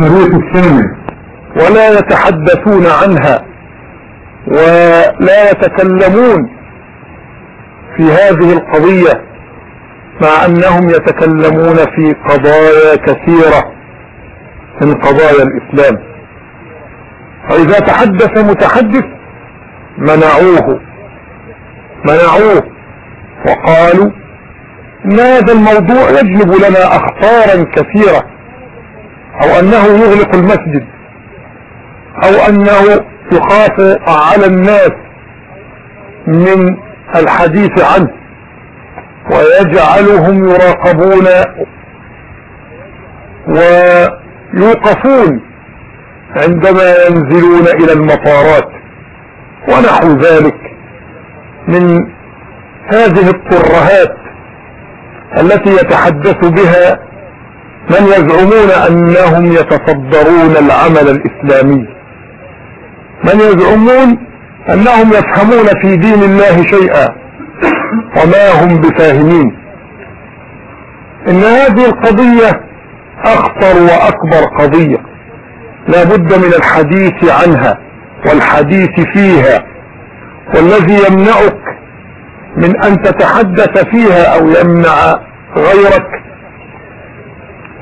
الشريط الثامن. ولا يتحدثون عنها ولا يتكلمون في هذه القضية مع أنهم يتكلمون في قضايا كثيرة من قضايا الإسلام. واذا تحدث متحدث منعوه منعوه وقالوا ان هذا الموضوع؟ يجلب لنا أخطارا كثيرة. أو أنه يغلق المسجد أو أنه يخاف على الناس من الحديث عنه ويجعلهم يراقبون ويوقفون عندما ينزلون إلى المطارات. ونحو ذلك من هذه الترهات التي يتحدث بها من يزعمون أنهم يتصدرون العمل الإسلامي. من يزعمون أنهم يفهمون في دين الله شيئا وما هم بفاهمين. إن هذه القضية أخطر وأكبر قضية لا بد من الحديث عنها والحديث فيها والذي يمنعك من أن تتحدث فيها أو يمنع غيرك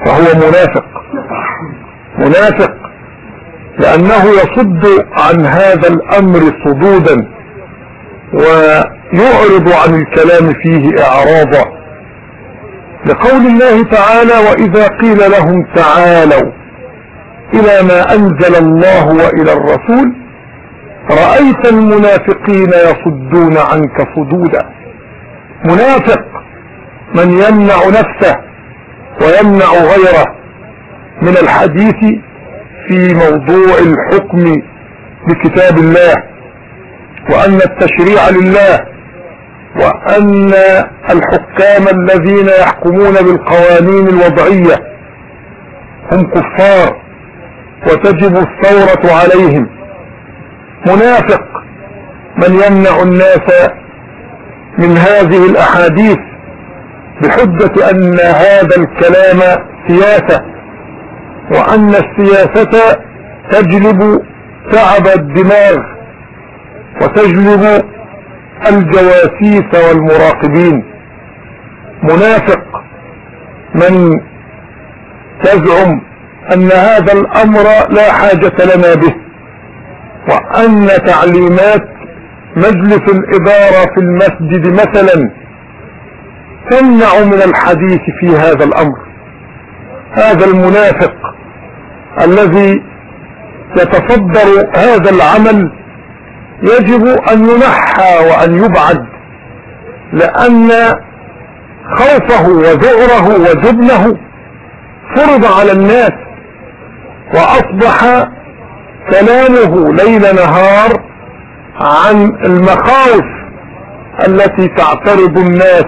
فهو منافق. منافق. لأنه يصد عن هذا الأمر صدودا ويعرض عن الكلام فيه إعراضا. لقول الله تعالى وإذا قيل لهم تعالوا إلى ما أنزل الله وإلى الرسول رأيت المنافقين يصدون عنك صدودا. منافق من يمنع نفسه ويمنع غيره من الحديث في موضوع الحكم بكتاب الله وأن التشريع لله وأن الحكام الذين يحكمون بالقوانين الوضعية هم كفار وتجب الثورة عليهم. منافق من يمنع الناس من هذه الأحاديث بحجة أن هذا الكلام سياسة وأن السياسة تجلب تعب الدماغ وتجلب الجواسيس والمراقبين. منافق من تزعم أن هذا الأمر لا حاجة لنا به وأن تعليمات مجلس الإدارة في المسجد مثلا تمنع من الحديث في هذا الأمر. هذا المنافق الذي يتصدر هذا العمل يجب أن ينحى وأن يبعد لأن خوفه وذعره وجبنه فرض على الناس وأصبح كلامه ليل نهار عن المخاوف التي تعترض الناس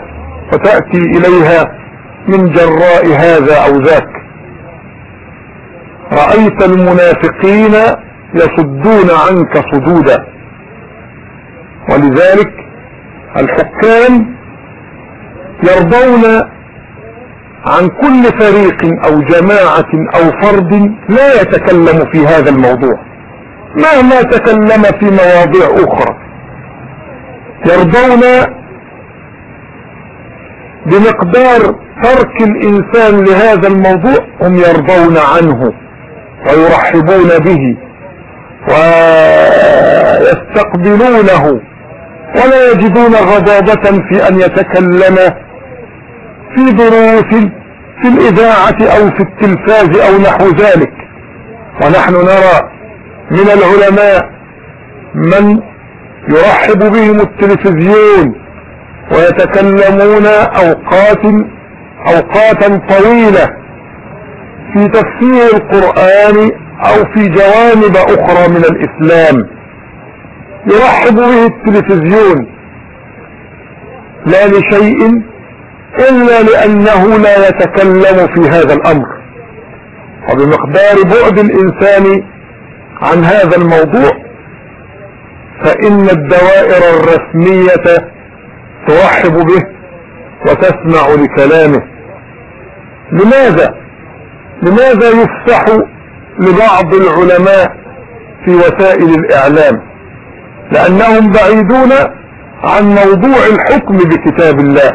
وتأتي إليها من جراء هذا أو ذاك. رأيت المنافقين يصدون عنك صدودا. ولذلك الحكام يرضون عن كل فريق أو جماعة أو فرد لا يتكلم في هذا الموضوع. مهما تكلم في مواضيع أخرى. يرضون بمقدار ترك الإنسان لهذا الموضوع هم يرضون عنه ويرحبون به ويستقبلونه ولا يجدون غضاضة في أن يتكلم في دروس في الإذاعة أو في التلفاز أو نحو ذلك. ونحن نرى من العلماء من يرحب بهم التلفزيون ويتكلمون اوقات أوقاتا طويلة في تفسير القرآن أو في جوانب أخرى من الإسلام. يرحب به التلفزيون. لا لشيء إلا لأنه لا يتكلم في هذا الأمر. وبمقدار بعد الإنسان عن هذا الموضوع فإن الدوائر الرسمية ترحب به وتسمع لكلامه. لماذا؟ لماذا يفتح لبعض العلماء في وسائل الإعلام؟ لأنهم بعيدون عن موضوع الحكم بكتاب الله.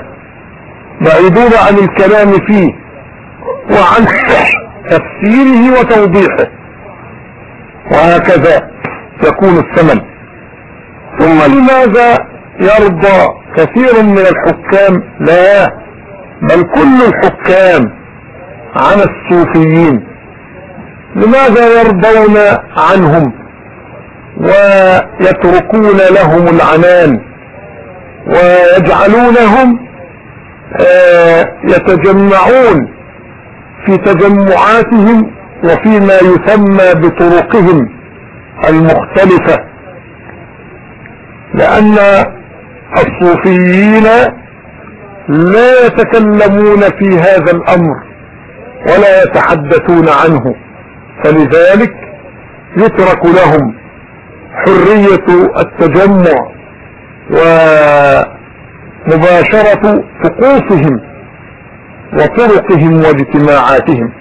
بعيدون عن الكلام فيه وعن تفسيره وتوضيحه. وهكذا يكون الثمن. ثم لماذا يرضى كثير من الحكام؟ لا بل كل الحكام عن الصوفيين. لماذا يرضون عنهم ويتركون لهم العنان ويجعلونهم آه، يتجمعون في تجمعاتهم وفيما يسمى بطرقهم المختلفة؟ لأن الصوفيين لا يتكلمون في هذا الأمر ولا يتحدثون عنه. فلذلك يترك لهم حرية التجمع ومباشرة طقوسهم وطرقهم واجتماعاتهم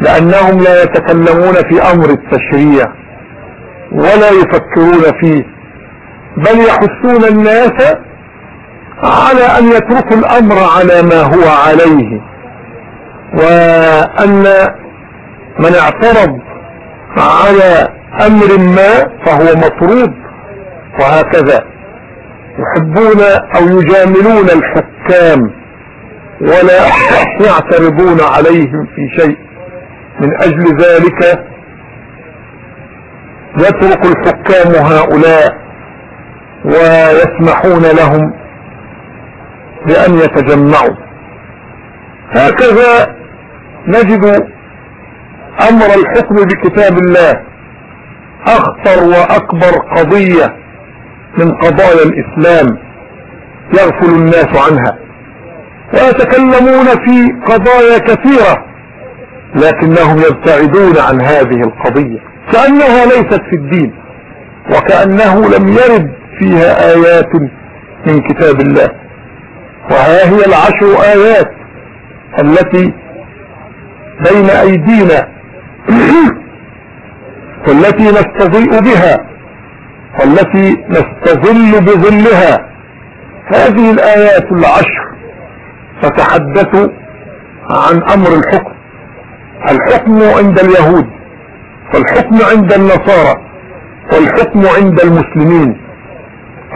لأنهم لا يتكلمون في أمر التشريع ولا يفكرون فيه. بل يحثون الناس على أن يتركوا الأمر على ما هو عليه. وأن من اعترض على أمر ما فهو مطرود وهكذا. يحبون أو يجاملون الحكام ولا يعترضون عليهم في شيء. من أجل ذلك يترك الحكام هؤلاء ويسمحون لهم بأن يتجمعوا. هكذا نجد أمر الحكم بكتاب الله أخطر وأكبر قضية من قضايا الإسلام يغفل الناس عنها. ويتكلمون في قضايا كثيرة لكنهم يبتعدون عن هذه القضية. كأنها ليست في الدين وكأنه لم يرد فيها آيات من كتاب الله. وها هي العشر آيات التي بين أيدينا والتي نستضيء بها والتي نستظل بظلها. هذه الآيات العشر تتحدث عن أمر الحكم. الحكم عند اليهود والحكم عند النصارى والحكم عند المسلمين.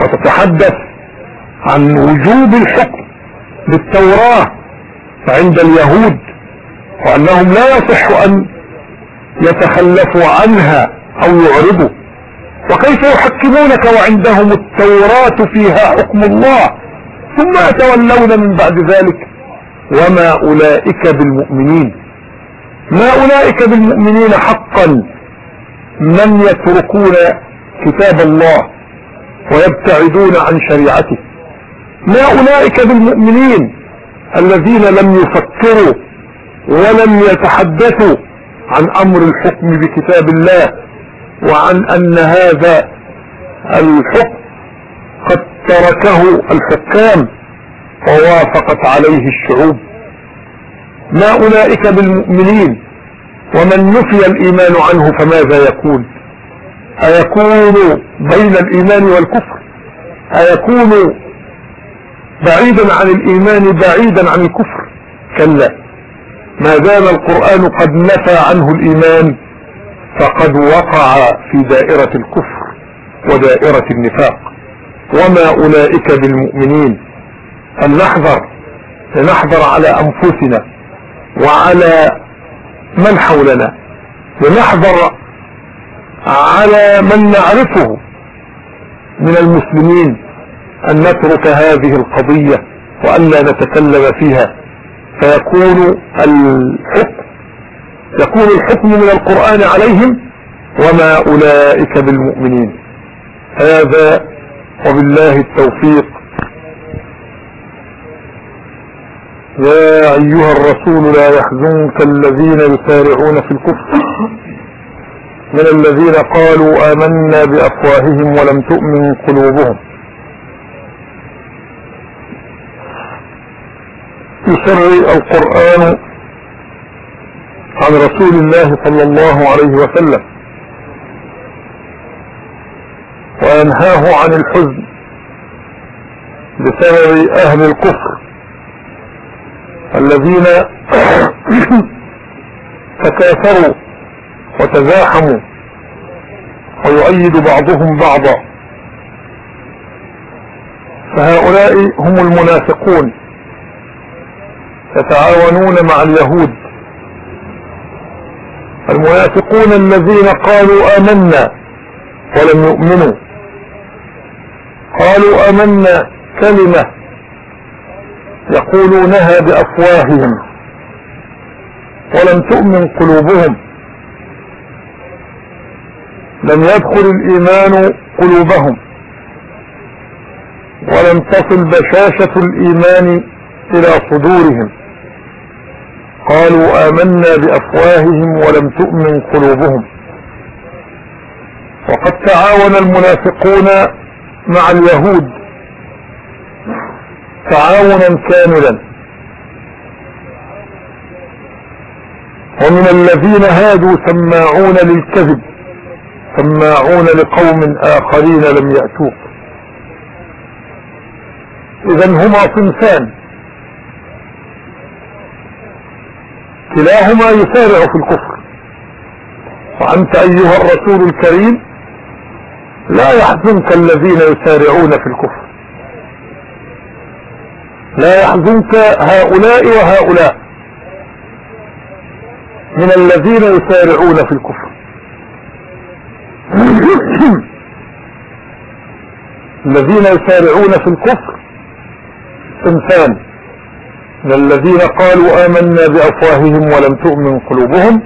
وتتحدث عن وجوب الحكم بالتوراة عند اليهود وأنهم لا يصح أن يتخلفوا عنها أو يعرضوا. وكيف يحكمونك وعندهم التوراة فيها حكم الله؟ ثم يتولون من بعد ذلك. وما أولئك بالمؤمنين. ما أولئك بالمؤمنين حقا من يتركون كتاب الله؟ ويبتعدون عن شريعته. ما أولئك بالمؤمنين الذين لم يفكروا ولم يتحدثوا عن أمر الحكم بكتاب الله وعن أن هذا الحكم قد تركه الحكام ووافقت عليه الشعوب. ما أولئك بالمؤمنين ومن نفي الإيمان عنه فماذا يكون أيكون بين الإيمان والكفر؟ أيكون بعيدا عن الإيمان بعيدا عن الكفر؟ كلا. ما دام القرآن قد نفى عنه الإيمان فقد وقع في دائرة الكفر ودائرة النفاق. وما أولئك بالمؤمنين؟ فلنحذر لنحذر على أنفسنا وعلى من حولنا. لنحذر على من نعرفه من المسلمين أن نترك هذه القضية وأن لا نتكلم فيها. فيكون الحكم يكون الحكم من القرآن عليهم وما أولئك بالمؤمنين. هذا وبالله التوفيق. يا أيها الرسول لا يحزنك الذين يسارعون في الكفر. من الذين قالوا آمنا بأفواههم ولم تؤمن قلوبهم. يسر القرآن عن رسول الله صلى الله عليه وسلم وينهاه عن الحزن بسبب أهل الكفر الذين تكاثروا وتزاحموا ويؤيد بعضهم بعضا. فهؤلاء هم المنافقون يتعاونون مع اليهود. المنافقون الذين قالوا آمنا ولم يؤمنوا. قالوا آمنا كلمة يقولونها بأفواههم ولم تؤمن قلوبهم. لم يدخل الإيمان قلوبهم ولم تصل بشاشة الإيمان إلى صدورهم. قالوا آمنا بأفواههم ولم تؤمن قلوبهم. وقد تعاون المنافقون مع اليهود تعاونا كاملا. ومن الذين هادوا سماعون للكذب سماعون لقوم آخرين لم يأتوك. إذا هما صنفان. كلاهما يسارع في الكفر. وأنت أيها الرسول الكريم لا يحزنك الذين يسارعون في الكفر. لا يحزنك هؤلاء وهؤلاء من الذين يسارعون في الكفر. الذين يسارعون في الكفر انسان. من الذين قالوا آمنا بأفواههم ولم تؤمن قلوبهم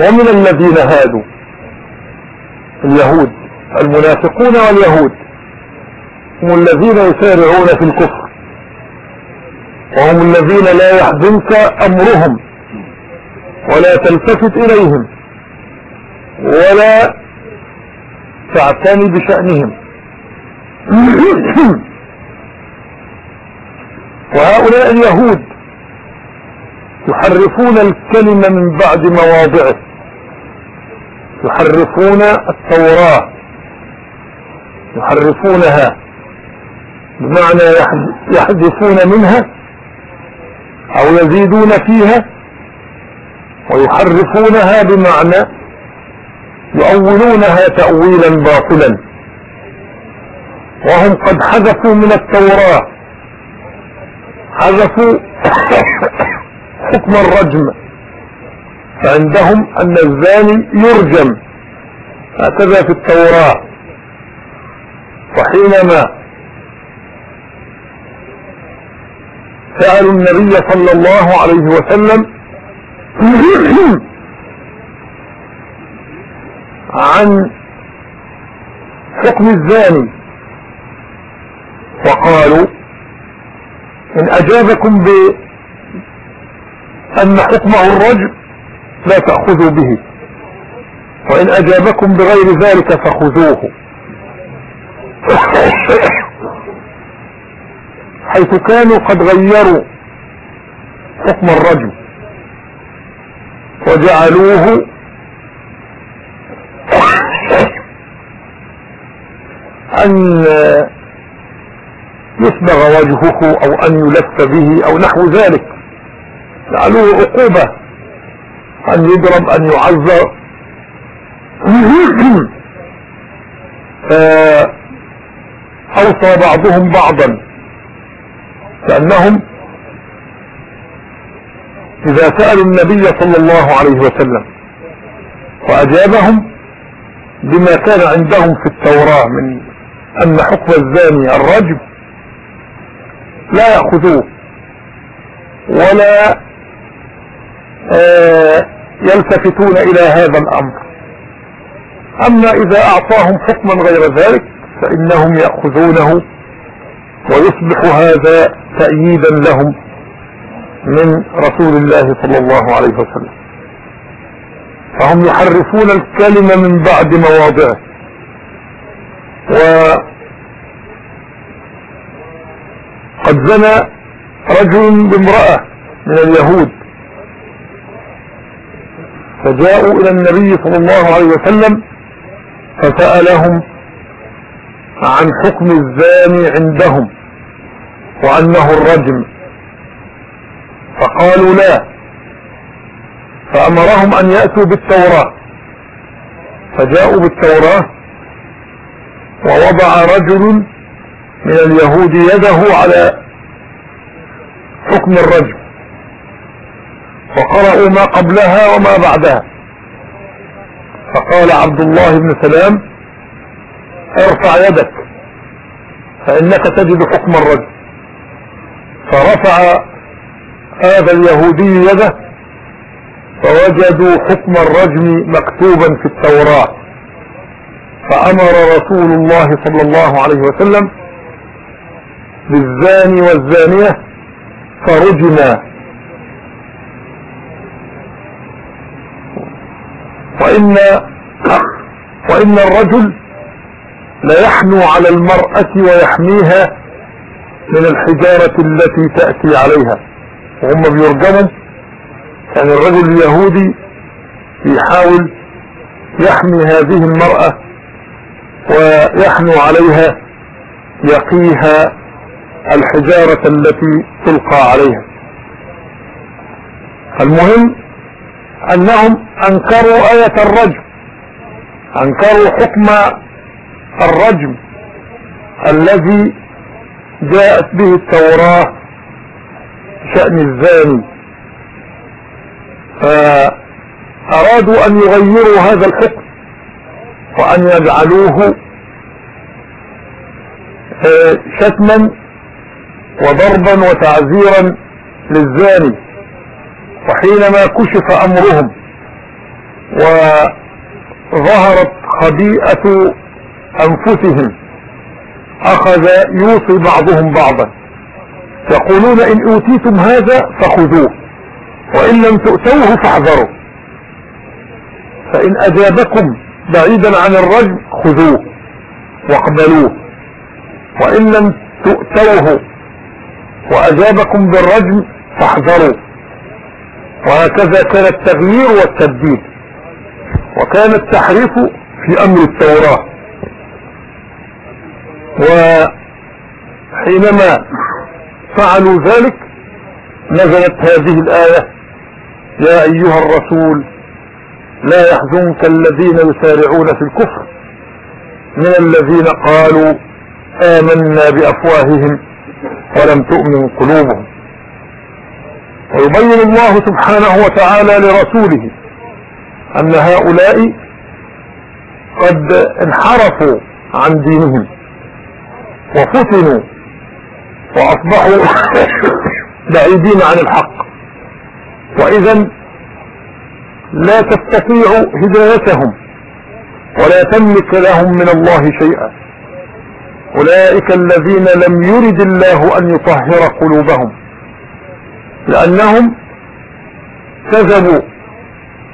ومن الذين هادوا اليهود المنافقون واليهود هم الذين يسارعون في الكفر وهم الذين لا يحزنك أمرهم ولا تلتفت إليهم ولا تعتني بشأنهم. وهؤلاء اليهود يحرفون الكلمة من بعد مواضعه. يحرفون التوراة. يحرفونها. بمعنى يحذفون منها أو يزيدون فيها ويحرفونها بمعنى يؤولونها تأويلا باطلا. وهم قد حذفوا من التوراة. حذفوا حكم الرجم. فعندهم أن الزاني يرجم. هكذا في التوراة. وحينما سألوا النبي صلى الله عليه وسلم عن حكم الزاني. وقالوا إن أجابكم بأن حكمه الرجل لا تأخذوا به وإن أجابكم بغير ذلك فخذوه. حيث كانوا قد غيروا حكم الرجل وجعلوه أن يصبغ وجهه أو أن يلف به أو نحو ذلك. جعلوه عقوبة. أن يضرب أن يعذر أوصى بعضهم بعضا. كأنهم إذا سألوا النبي صلى الله عليه وسلم وأجابهم بما كان عندهم في التوراة من أن حكم الزاني الرجم لا يأخذوه ولا آه، يلتفتون إلى هذا الأمر. أما إذا أعطاهم حكما غير ذلك فإنهم يأخذونه ويصبح هذا تأييدا لهم من رسول الله صلى الله عليه وسلم. فهم يحرفون الكلمة من بعد مواضعه. و قد زنى رجل بامرأة من اليهود. فجاءوا إلى النبي صلى الله عليه وسلم فسألهم عن حكم الزاني عندهم وأنه الرجم. فقالوا لا فأمرهم أن يأتوا بالتوراة. فجاءوا بالتوراة ووضع رجل من اليهود يده على حكم الرجم وقرأوا ما قبلها وما بعدها. فقال عبد الله بن سلام ارفع يدك فإنك تجد حكم الرجم فرفع هذا اليهودي يده فوجدوا حكم الرجم مكتوبا في التوراة. فأمر رسول الله صلى الله عليه وسلم بالزاني والزانية فرجما. وإن, وإن الرجل ليحنو على المرأة ويحميها من الحجارة التي تأتي عليها. وهم بيرجموا يعني الرجل اليهودي يحاول يحمي هذه المرأة ويحنو عليها يقيها الحجارة التي تلقى عليها. المهم أنهم أنكروا آية الرجم أنكروا حكم الرجم الذي جاءت به التوراة شأن الزاني. فأرادوا أن يغيروا هذا الحكم وأن يجعلوه آه، شتما وضربا وتعزيرا للزاني. وحينما كشف أمرهم وظهرت خبيئة أنفسهم أخذ يوصي بعضهم بعضا. يقولون إن أوتيتم هذا فخذوه. وإن لم تؤتوه فاحذروا فإن أجابكم بعيدا عن الرجل خذوه واقبلوه. وإن لم تؤتوه وأجابكم بالرجم فاحذروا. وهكذا كان التغيير والتبديل. وكان التحريف في أمر التوراة. وحينما فعلوا ذلك نزلت هذه الآية يا أيها الرسول لا يحزنك الذين يسارعون في الكفر. من الذين قالوا آمنا بأفواههم ولم تؤمن قلوبهم. ويبين الله سبحانه وتعالى لرسوله أن هؤلاء قد انحرفوا عن دينهم وفتنوا وأصبحوا بعيدين عن الحق. وإذا لا تستطيع هدايتهم ولا تملك لهم من الله شيئا. أولئك الذين لم يرد الله أن يطهر قلوبهم لأنهم كذبوا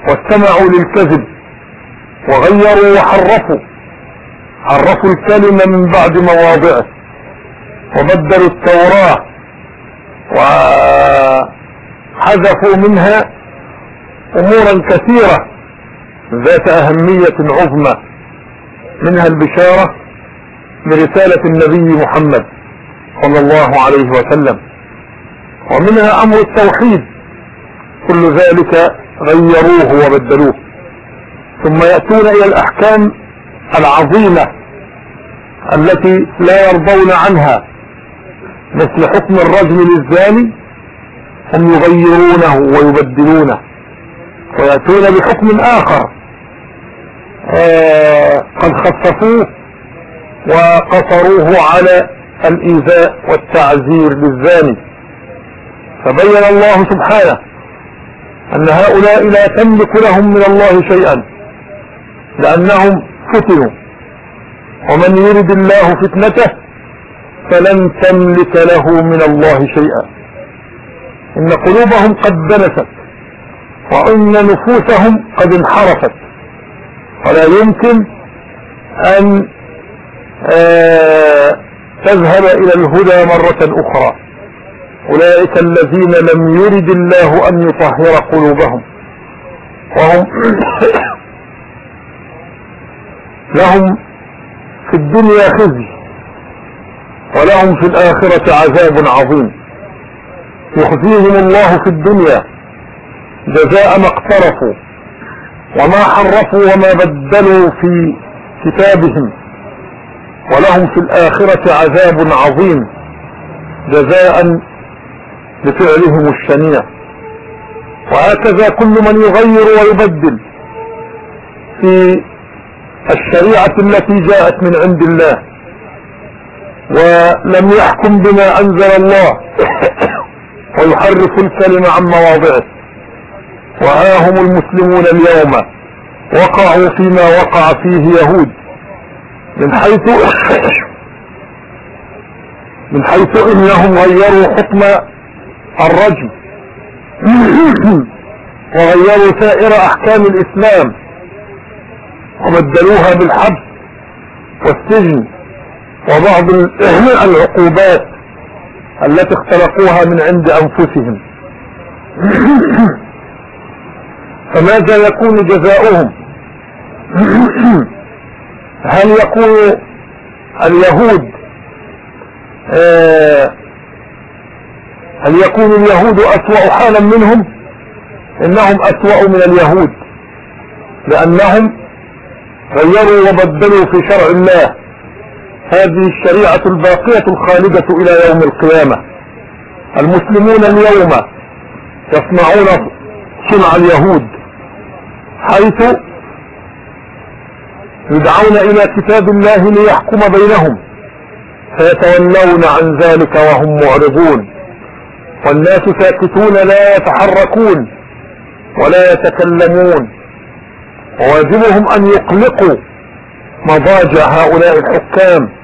واستمعوا للكذب وغيروا وحرفوا حرفوا الكلمة من بعد مواضعه وبدلوا التوراة وحذفوا منها أمورا كثيرة ذات أهمية عظمى منها البشارة برسالة النبي محمد صلى الله عليه وسلم ومنها أمر التوحيد كل ذلك غيروه وبدلوه. ثم يأتون إلى الأحكام العظيمة التي لا يرضون عنها مثل حكم الرجل للزاني هم يغيرونه ويبدلونه ويأتون بحكم آخر. آه قد خففوه وقصروه على الإيذاء والتعزير للزاني فبين الله سبحانه أن هؤلاء لا تملك لهم من الله شيئا لأنهم فتنوا. ومن يرد الله فتنته فلن تملك له من الله شيئا. إن قلوبهم قد دنست وإن نفوسهم قد انحرفت. ولا يمكن أن آه، تذهب إلى الهدى مرة أخرى. أولئك الذين لم يرد الله أن يطهر قلوبهم. وهم لهم في الدنيا خزي ولهم في الآخرة عذاب عظيم. يخزيهم الله في الدنيا. جزاء ما اقترفوا وما حرفوا وما بدلوا في كتابهم. ولهم في الآخرة عذاب عظيم. جزاء لفعلهم الشنيع. وهكذا كل من يغير ويبدل في الشريعة التي جاءت من عند الله. ولم يحكم بما أنزل الله. ويحرف الكلمة عن مواضعه. وها هم المسلمون اليوم. وقعوا فيما وقع فيه يهود. من حيث من حيث إنهم غيروا حكم الرجم. وغيروا سائر أحكام الإسلام. وبدلوها بالحبس والسجن. وبعض العقوبات. التي اختلقوها من عند أنفسهم. فماذا يكون جزاؤهم؟ هل يكون اليهود آه، هل يكون اليهود أسوأ حالا منهم؟ إنهم أسوأ من اليهود لأنهم غيروا وبدلوا في شرع الله. هذه الشريعة الباقية الخالدة إلى يوم القيامة. المسلمون اليوم يصنعون صنع اليهود حيث يدعون إلى كتاب الله ليحكم بينهم فيتولون عن ذلك وهم معرضون. والناس ساكتون لا يتحركون ولا يتكلمون. وواجبهم أن يقلقوا مضاجع هؤلاء الحكام.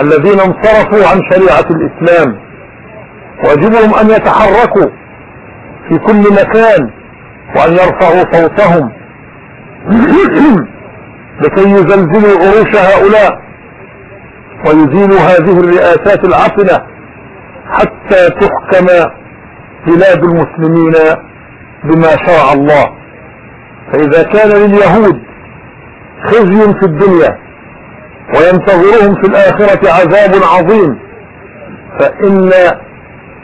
الذين انصرفوا عن شريعة الإسلام. واجبهم أن يتحركوا في كل مكان وأن يرفعوا صوتهم. لكي يزلزلوا عروش هؤلاء ويزيلوا هذه الرئاسات العفنة حتى تحكم بلاد المسلمين بما شرع الله. فإذا كان لليهود خزي في الدنيا وينتظرهم في الآخرة عذاب عظيم. فإن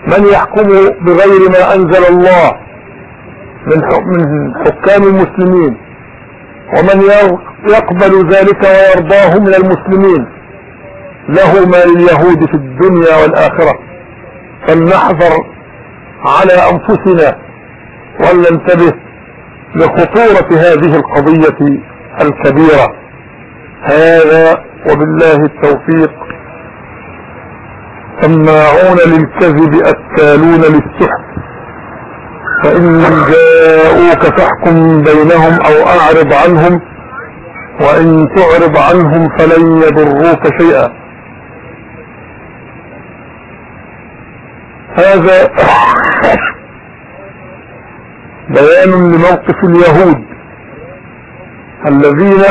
من يحكم بغير ما أنزل الله من حكام المسلمين ومن يقبل ذلك ويرضاه من المسلمين له ما لليهود في الدنيا والآخرة. فلنحذر على أنفسنا ولننتبه لخطورة هذه القضية الكبيرة. هذا وبالله التوفيق. سماعون للكذب أكالون للسحت. فإن جاءوك فاحكم بينهم أو أعرض عنهم وإن تعرض عنهم فلن يضروك شيئا. هذا بيان لموقف اليهود الذين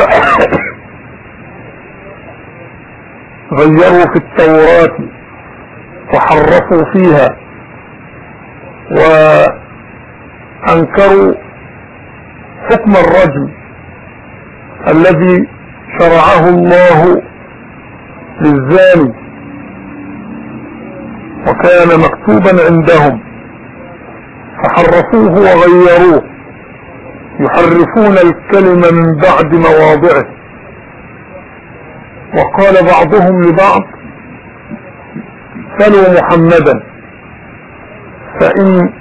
غيروا في التوراة وحرفوا فيها وأنكروا حكم الرجم الذي شرعه الله للزاني وكان مكتوبا عندهم. فحرفوه وغيروه يحرفون الكلمة من بعد مواضعه. وقال بعضهم لبعض سلوا محمدا. فإن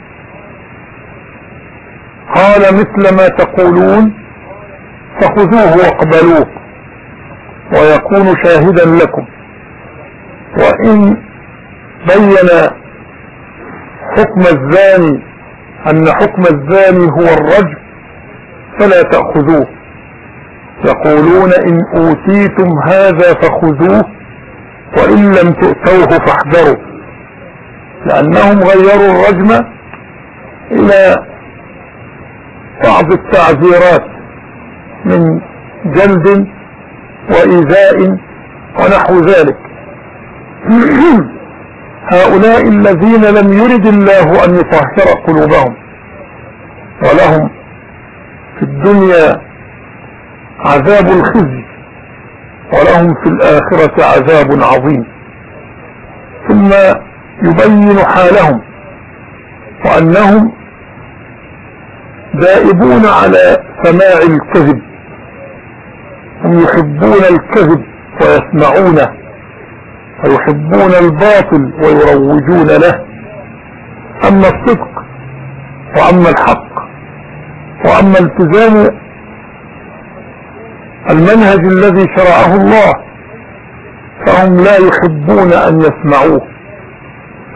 قال مثل ما تقولون فخذوه واقبلوه ويكون شاهدا لكم. وإن بين حكم الزاني أن حكم الزاني هو الرجل فلا تأخذوه. يقولون إن أوتيتم هذا فخذوه وإن لم تؤتوه فاحذروا. لأنهم غيروا الرجم إلى بعض التعذيرات من جلد وإيذاء ونحو ذلك. هؤلاء الذين لم يرد الله أن يطهر قلوبهم ولهم في الدنيا عذاب الخزي. ولهم في الآخرة عذاب عظيم. ثم يبين حالهم وأنهم دائبون على سماع الكذب. هم يحبون الكذب ويسمعونه ويحبون الباطل ويروجون له. أما الصدق وأما الحق وأما التزام المنهج الذي شرعه الله. فهم لا يحبون أن يسمعوه.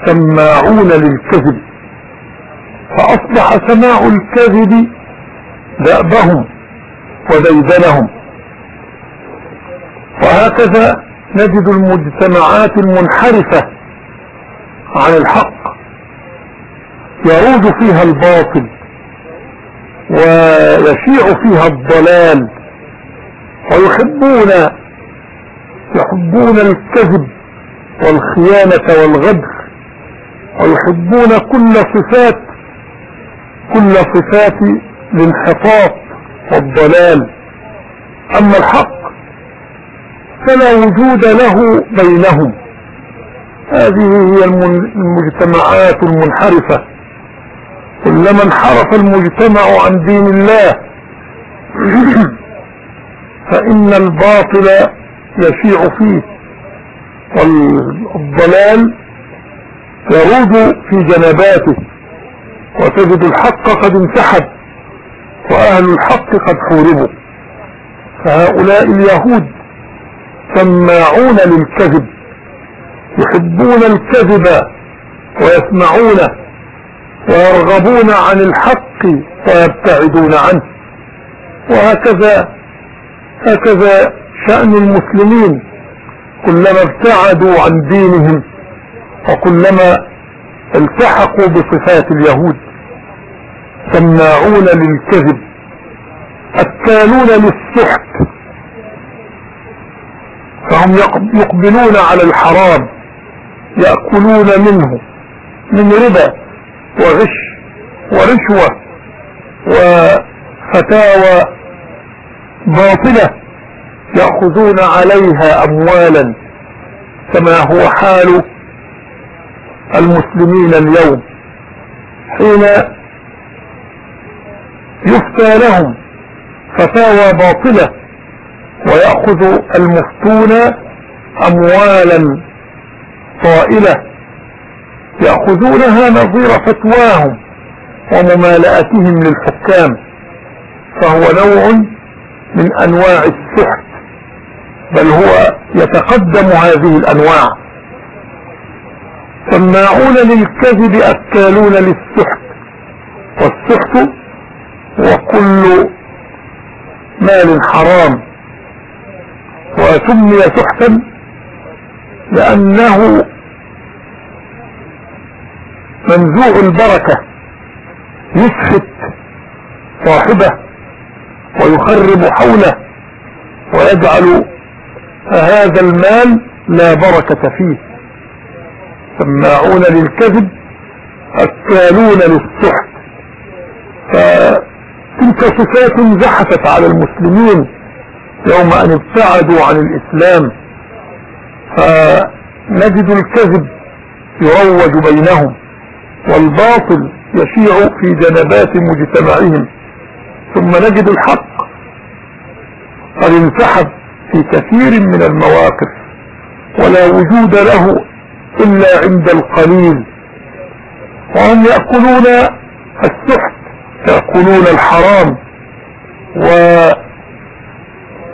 سماعون للكذب. فأصبح سماع الكذب دأبهم وديدنهم وهكذا نجد المجتمعات المنحرفة عن الحق. يروج فيها الباطل. ويشيع فيها الضلال. ويحبون يحبون الكذب والخيانة والغدر ويحبون كل صفات كل صفات الانحطاط والضلال. أما الحق فلا وجود له بينهم. هذه هي المجتمعات المنحرفة. كلما انحرف المجتمع عن دين الله فإن الباطل يشيع فيه والضلال يروج في جنباته وتجد الحق قد انسحب وأهل الحق قد حوربوا. فهؤلاء اليهود سماعون للكذب يحبون الكذب ويسمعونه ويرغبون عن الحق ويبتعدون عنه. وهكذا هكذا شأن المسلمين كلما ابتعدوا عن دينهم وكلما التحقوا بصفات اليهود سماعون للكذب أكالون للسحت فهم يقبلون على الحرام يأكلون منه من ربا وغش ورشوة وفتاوى باطلة يأخذون عليها أموالا كما هو حال المسلمين اليوم. حين يفتى لهم فتاوى باطلة ويأخذ المفتون أموالا طائلة يأخذونها نظير فتواهم وممالأتهم للحكام فهو نوع من أنواع السحت بل هو يتقدم هذه الأنواع. سماعون للكذب أكالون للسحت والسحت هو كل مال حرام. وسمي سحتا لأنه منزوع البركة يسحت صاحبه. ويخرب حوله ويجعل هذا المال لا بركة فيه. سماعون للكذب أكالون للسحت. فتلك صفات زحفت على المسلمين يوم أن ابتعدوا عن الإسلام. فنجد الكذب يروج بينهم والباطل يشيع في جنبات مجتمعهم. ثم نجد الحق قد انسحب في كثير من المواقف ولا وجود له إلا عند القليل وهم يأكلون السحت يأكلون الحرام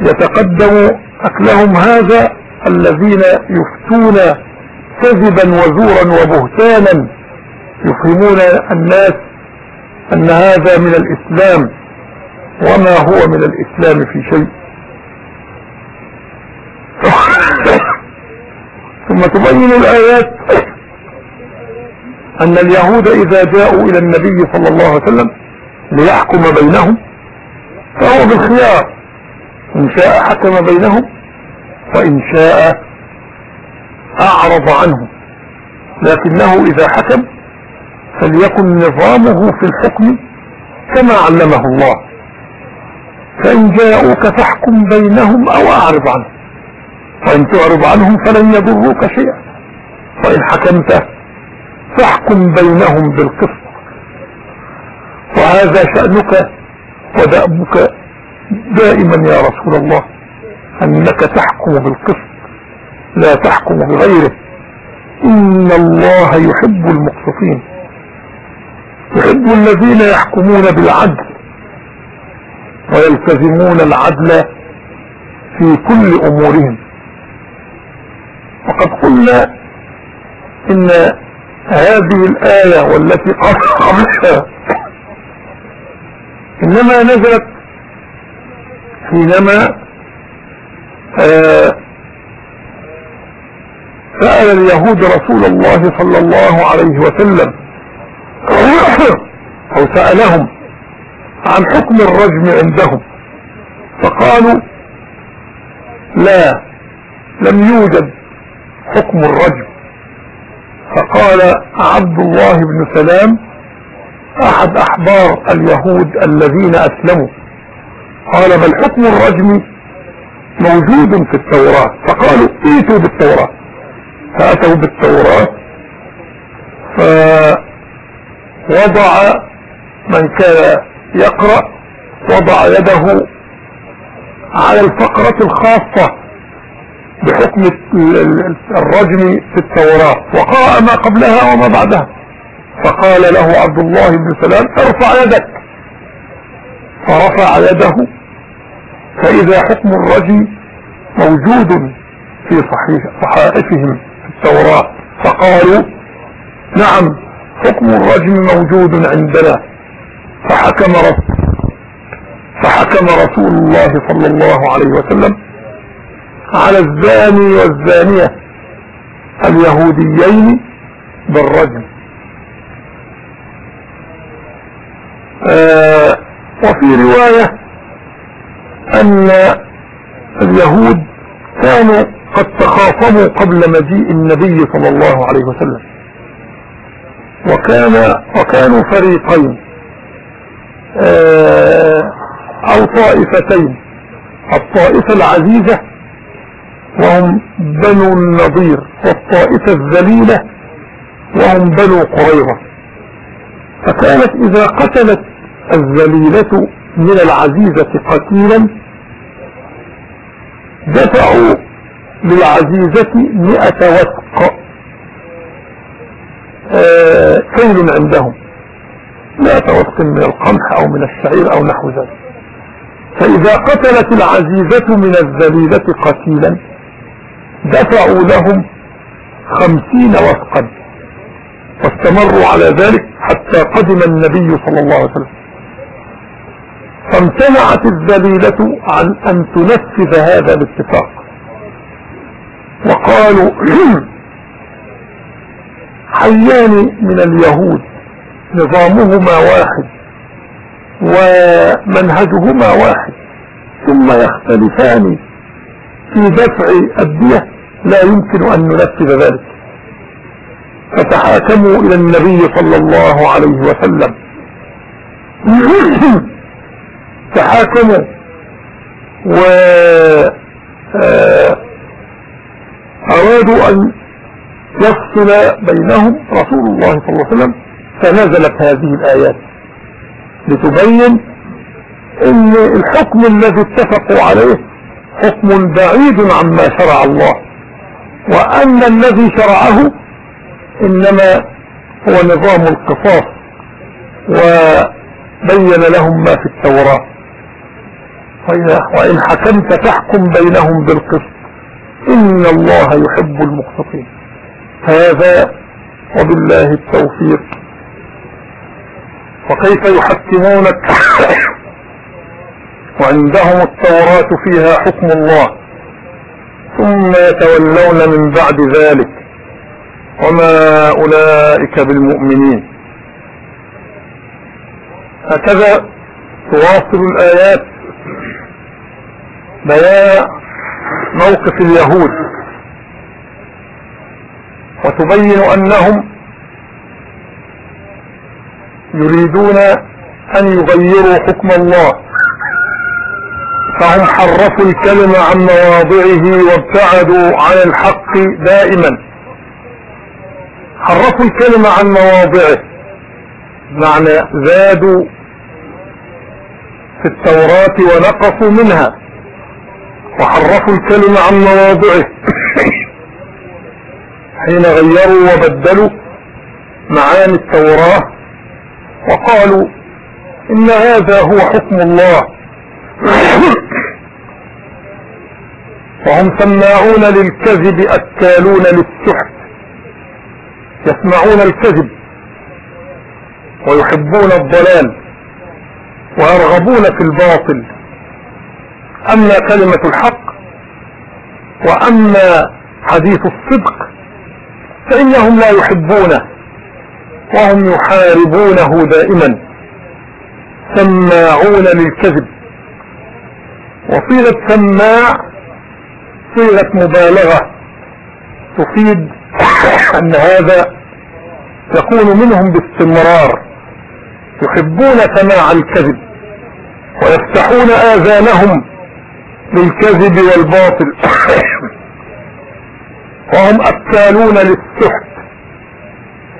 ويتقدم أكلهم هذا الذين يفتون كذبا وزورا وبهتانا يفهمون الناس أن هذا من الإسلام. وما هو من الإسلام في شيء. ثم تبين الآيات أن اليهود إذا جاءوا إلى النبي صلى الله عليه وسلم ليحكم بينهم فهو بالخيار. إن شاء حكم بينهم وإن شاء أعرض عنهم. لكنه إذا حكم فليكن نظامه في الحكم كما علمه الله. فإن جاءوك فاحكم بينهم أو أعرض عنهم. وإن تعرض عنهم فلن يضروك شيئا. وإن حكمت فاحكم بينهم بالقسط. وهذا شأنك ودأبك دائما يا رسول الله أنك تحكم بالقسط لا تحكم بغيره. إن الله يحب المقسطين. يحب الذين يحكمون بالعدل. ويلتزمون العدل في كل أمورهم. وقد قلنا إن هذه الآية والتي قبلها إنما نزلت حينما آه سأل اليهود رسول الله صلى الله عليه وسلم أو سألهم عن حكم الرجم عندهم. فقالوا لا لم يوجد حكم الرجم. فقال عبد الله بن سلام أحد أحبار اليهود الذين أسلموا. قال بل حكم الرجم موجود في التوراة؟ فقالوا إيتوا بالتوراة. فأتوا بالتوراة فوضع من كان يقرأ وضع يده على الفقرة الخاصة بحكم الرجم في التوراة. وقرأ ما قبلها وما بعدها. فقال له عبد الله بن سلام ارفع يدك. فرفع يده. فإذا حكم الرجم موجود في صحيح صحائفهم في التوراة فقالوا نعم حكم الرجم موجود عندنا. فحكم رسول فحكم رسول الله صلى الله عليه وسلم على الزاني والزانية اليهوديين بالرجم. آه وفي رواية أن اليهود كانوا قد تخاصموا قبل مجيء النبي صلى الله عليه وسلم. وكان وكانوا فريقين. أو طائفتين. الطائفة العزيزة وهم بنو النضير والطائفة الذليلة وهم بنو قريظة. فكانت إذا قتلت الذليلة من العزيزة قتيلا دفعوا للعزيزة مئة وثق آه كيل عندهم. مئة وثق من القمح أو من الشعير أو نحو ذلك. فإذا قتلت العزيزة من الذليلة قتيلا دفعوا لهم خمسين وثقا واستمروا على ذلك حتى قدم النبي صلى الله عليه وسلم. فامتنعت الذليلة عن أن تنفذ هذا الاتفاق. وقالوا حيان من اليهود نظامهما واحد ومنهجهما واحد ثم يختلفان في دفع الدية لا يمكن أن ننفذ ذلك. فتحاكموا إلى النبي صلى الله عليه وسلم. تحاكموا و آه، أرادوا أن يفصل بينهم رسول الله صلى الله عليه وسلم فنزلت هذه الآيات لتبين إن الحكم الذي اتفقوا عليه حكم بعيد عما شرع الله وأن الذي شرعه إنما هو نظام القصاص وبين لهم ما في التوراة. وإن حكمت تحكم بينهم بالقسط. إن الله يحب المقسطين. هذا وبالله التوفيق. وكيف يحكمونك وعندهم التوراة فيها حكم الله. ثم يتولون من بعد ذلك. وما أولئك بالمؤمنين. هكذا تواصل الآيات بيان موقف اليهود. وتبين أنهم يريدون أن يغيروا حكم الله. فهم حرفوا الكلمة عن مواضعه وابتعدوا عن الحق دائما. حرفوا الكلمة عن مواضعه. معنى زادوا في التوراة ونقصوا منها. وحرفوا الكلمة عن مواضعه. حين غيروا وبدلوا معاني التوراة وقالوا إن هذا هو حكم الله. وهم سماعون للكذب أكالون للسحت. يسمعون الكذب ويحبون الضلال ويرغبون في الباطل. أما كلمة الحق وأما حديث الصدق فإنهم لا يحبونه. وهم يحاربونه دائما. سماعون للكذب. وصيغة سماع صيغة مبالغة. تفيد أن هذا يكون منهم باستمرار. يحبون سماع الكذب. ويفتحون آذانهم للكذب والباطل. وهم أكالون للسحت.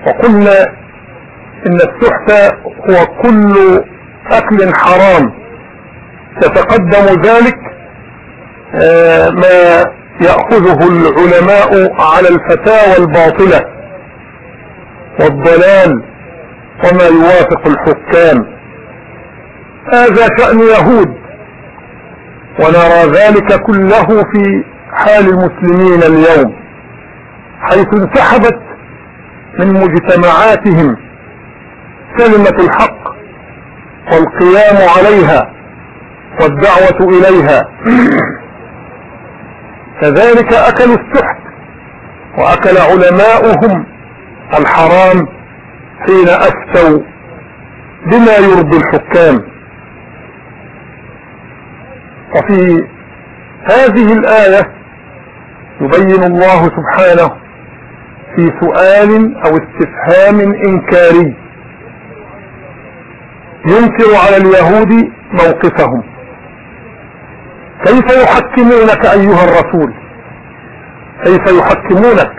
وقلنا إن السحت هو كل أكل حرام. يتقدم ذلك آه، ما يأخذه العلماء على الفتاوى الباطلة والضلال وما يوافق الحكام. هذا شأن يهود ونرى ذلك كله في حال المسلمين اليوم حيث انسحبت من مجتمعاتهم كلمة الحق والقيام عليها والدعوة إليها. كذلك أكلوا السحت وأكل علماؤهم الحرام حين أفتوا بما يرضي الحكام. وفي هذه الآية يبين الله سبحانه في سؤال أو استفهام إنكاري ينكر على اليهود موقفهم. كيف يحكمونك أيها الرسول؟ كيف يحكمونك؟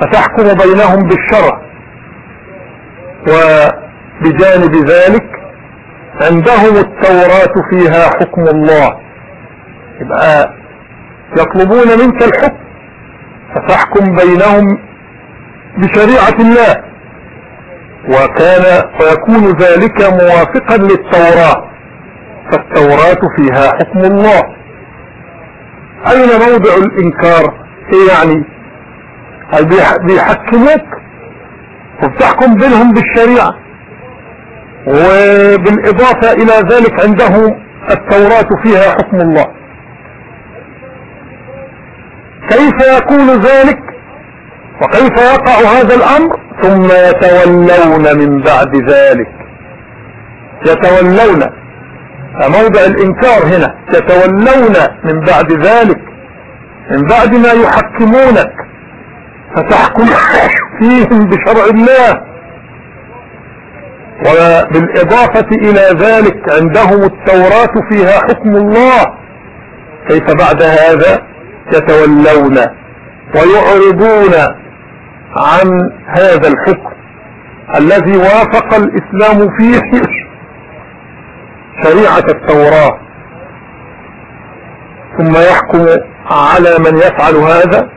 فتحكم بينهم بالشرع وبجانب ذلك عندهم التوراة فيها حكم الله. يبقى يطلبون منك الحكم فتحكم بينهم بشريعة الله. وكان ويكون ذلك موافقا للتوراة. فالتوراة فيها حكم الله. أين موضع الإنكار؟ إيه يعني؟ بيحكموك؟ وبتحكم بينهم بالشريعة. وبالإضافة إلى ذلك عندهم التوراة فيها حكم الله. كيف يكون ذلك؟ وكيف يقع هذا الأمر؟ ثم يتولون من بعد ذلك. يتولون. موضع الإنكار هنا. يتولون من بعد ذلك. من بعد ما يحكمونك. فتحكم فيهم بشرع الله. وبالإضافة إلى ذلك عندهم التوراة فيها حكم الله. كيف بعد هذا؟ يتولون. ويعرضون. عن هذا الحكم الذي وافق الإسلام فيه شريعة التوراة. ثم يحكم على من يفعل هذا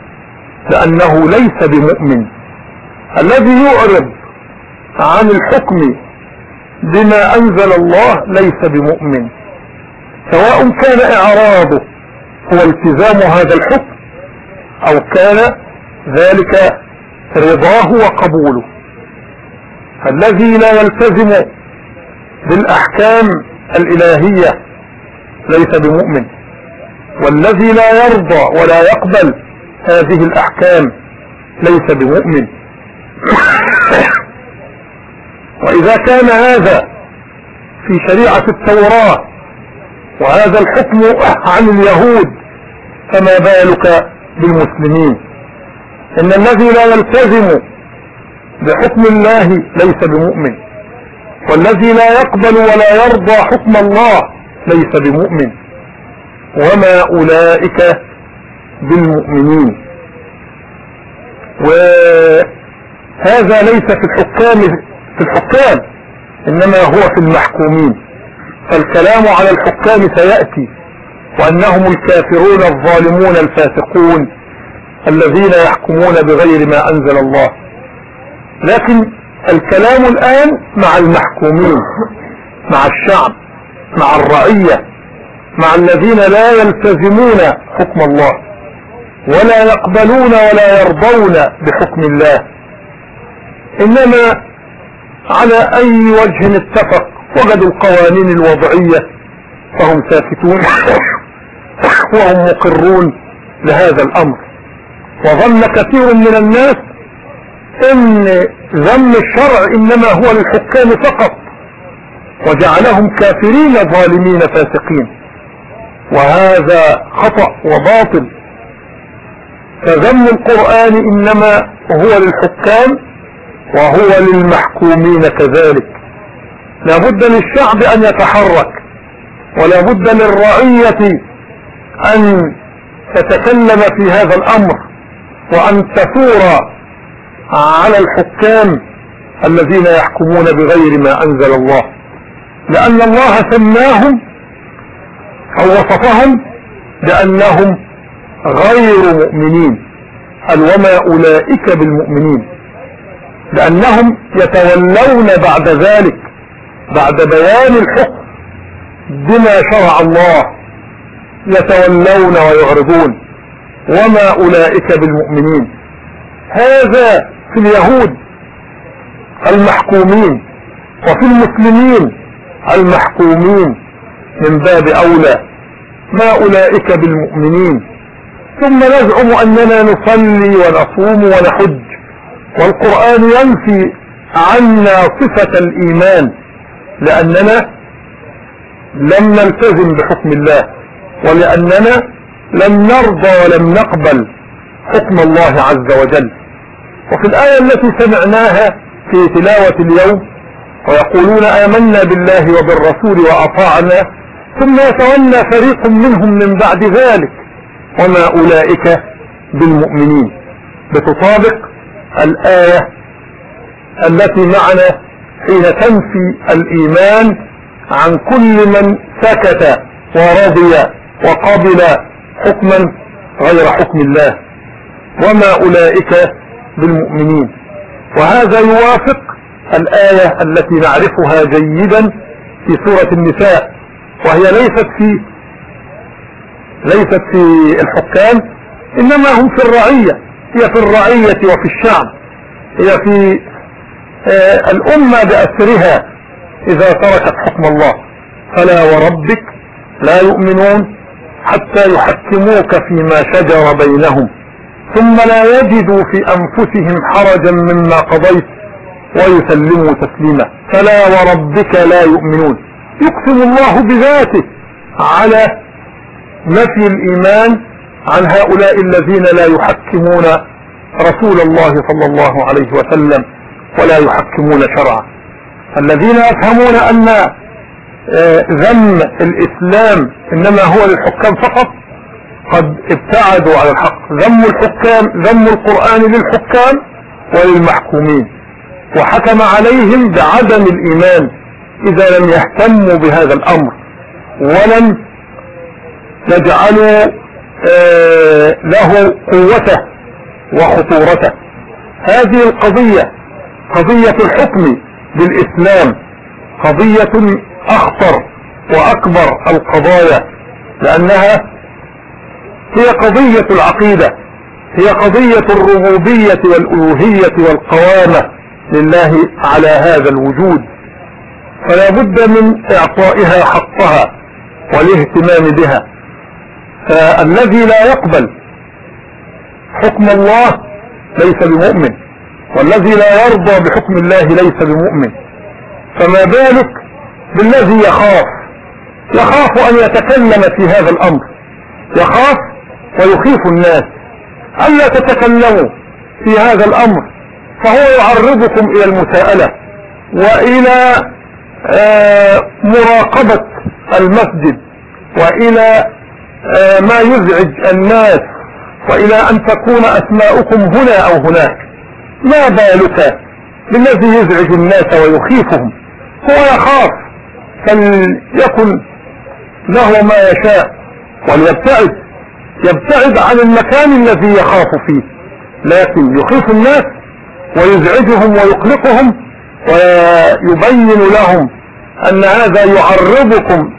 لأنه ليس بمؤمن. الذي يعرض عن الحكم بما أنزل الله ليس بمؤمن. سواء كان إعراضه هو التزام هذا الحكم أو كان ذلك رضاه وقبوله. الذي لا يلتزم بالأحكام الإلهية ليس بمؤمن. والذي لا يرضى ولا يقبل هذه الأحكام ليس بمؤمن. وإذا كان هذا في شريعة التوراة وهذا الحكم عن اليهود فما بالك بالمسلمين؟ إن الذي لا يلتزم بحكم الله ليس بمؤمن. والذي لا يقبل ولا يرضى حكم الله ليس بمؤمن. وما أولئك بالمؤمنين. وهذا ليس في الحكام في الحكام إنما هو في المحكومين. فالكلام على الحكام سيأتي وأنهم الكافرون الظالمون الفاسقون. الذين يحكمون بغير ما أنزل الله. لكن الكلام الآن مع المحكومين مع الشعب مع الرعية مع الذين لا يلتزمون حكم الله ولا يقبلون ولا يرضون بحكم الله. إنما على أي وجه اتفق وجدوا القوانين الوضعية فهم ساكتون وهم مقرون لهذا الأمر. وظن كثير من الناس إن ذم الشرع إنما هو للحكام فقط وجعلهم كافرين ظالمين فاسقين. وهذا خطأ وباطل. فذم القرآن إنما هو للحكام وهو للمحكومين كذلك. لابد للشعب أن يتحرك ولا بد للرعية أن تتكلم في هذا الأمر. وأن تثور على الحكام الذين يحكمون بغير ما أنزل الله. لأن الله سماهم أو وصفهم بأنهم غير مؤمنين. قال وما أولئك بالمؤمنين. لأنهم يتولون بعد ذلك بعد بيان الحكم بما شرع الله. يتولون ويعرضون. وما اولئك بالمؤمنين. هذا في اليهود المحكومين. وفي المسلمين المحكومين. من باب اولى. ما اولئك بالمؤمنين. ثم نزعم اننا نصلي ونصوم ونحج. والقرآن ينفي عنا صفة الايمان. لاننا لم نلتزم بحكم الله. ولاننا لم نرضى ولم نقبل حكم الله عز وجل. وفي الآية التي سمعناها في تلاوة اليوم ويقولون آمنا بالله وبالرسول وأطاعنا ثم يتولى فريق منهم من بعد ذلك وما أولئك بالمؤمنين. بتطابق الآية التي معنا حين تنفي الإيمان عن كل من سكت ورضي وقبل حكما غير حكم الله. وما أولئك بالمؤمنين. وهذا يوافق الآية التي نعرفها جيدا في سورة النساء. وهي ليست في ليست في الحكام إنما هم في الرعية. هي في الرعية وفي الشعب. هي في آه الأمة بأسرها إذا تركت حكم الله. فلا وربك لا يؤمنون. حتى يحكموك فيما شجر بينهم ثم لا يجدوا في أنفسهم حرجا مما قضيت ويسلموا تسليما. فلا وربك لا يؤمنون. يقسم الله بذاته على نفي الإيمان عن هؤلاء الذين لا يحكمون رسول الله صلى الله عليه وسلم ولا يحكمون شرعا. الذين يفهمون أن ذم الإسلام إنما هو للحكام فقط قد ابتعدوا عن الحق. ذم الحكام ذم القرآن للحكام وللمحكومين. وحكم عليهم بعدم الإيمان إذا لم يهتموا بهذا الأمر ولم يجعلوا آه له قوته وخطورته. هذه القضية قضية الحكم بالإسلام قضية أخطر وأكبر القضايا لأنها هي قضية العقيدة هي قضية الربوبية والألوهية والقوامة لله على هذا الوجود. فلا بد من إعطائها حقها والاهتمام بها. فالذي لا يقبل حكم الله ليس بمؤمن والذي لا يرضى بحكم الله ليس بمؤمن. فما بالك بالذي يخاف؟ يخاف أن يتكلم في هذا الأمر. يخاف ويخيف الناس. ألا تتكلموا في هذا الأمر فهو يعرضكم إلى المساءلة وإلى آه، مراقبة المسجد وإلى آه، ما يزعج الناس وإلى أن تكون أسماؤكم هنا أو هناك. ما بالك بالذي يزعج الناس ويخيفهم؟ هو يخاف. فليكن له ما يشاء وليبتعد يبتعد عن المكان الذي يخاف فيه لكن يخيف الناس ويزعجهم ويقلقهم ويبين لهم أن هذا يعرضكم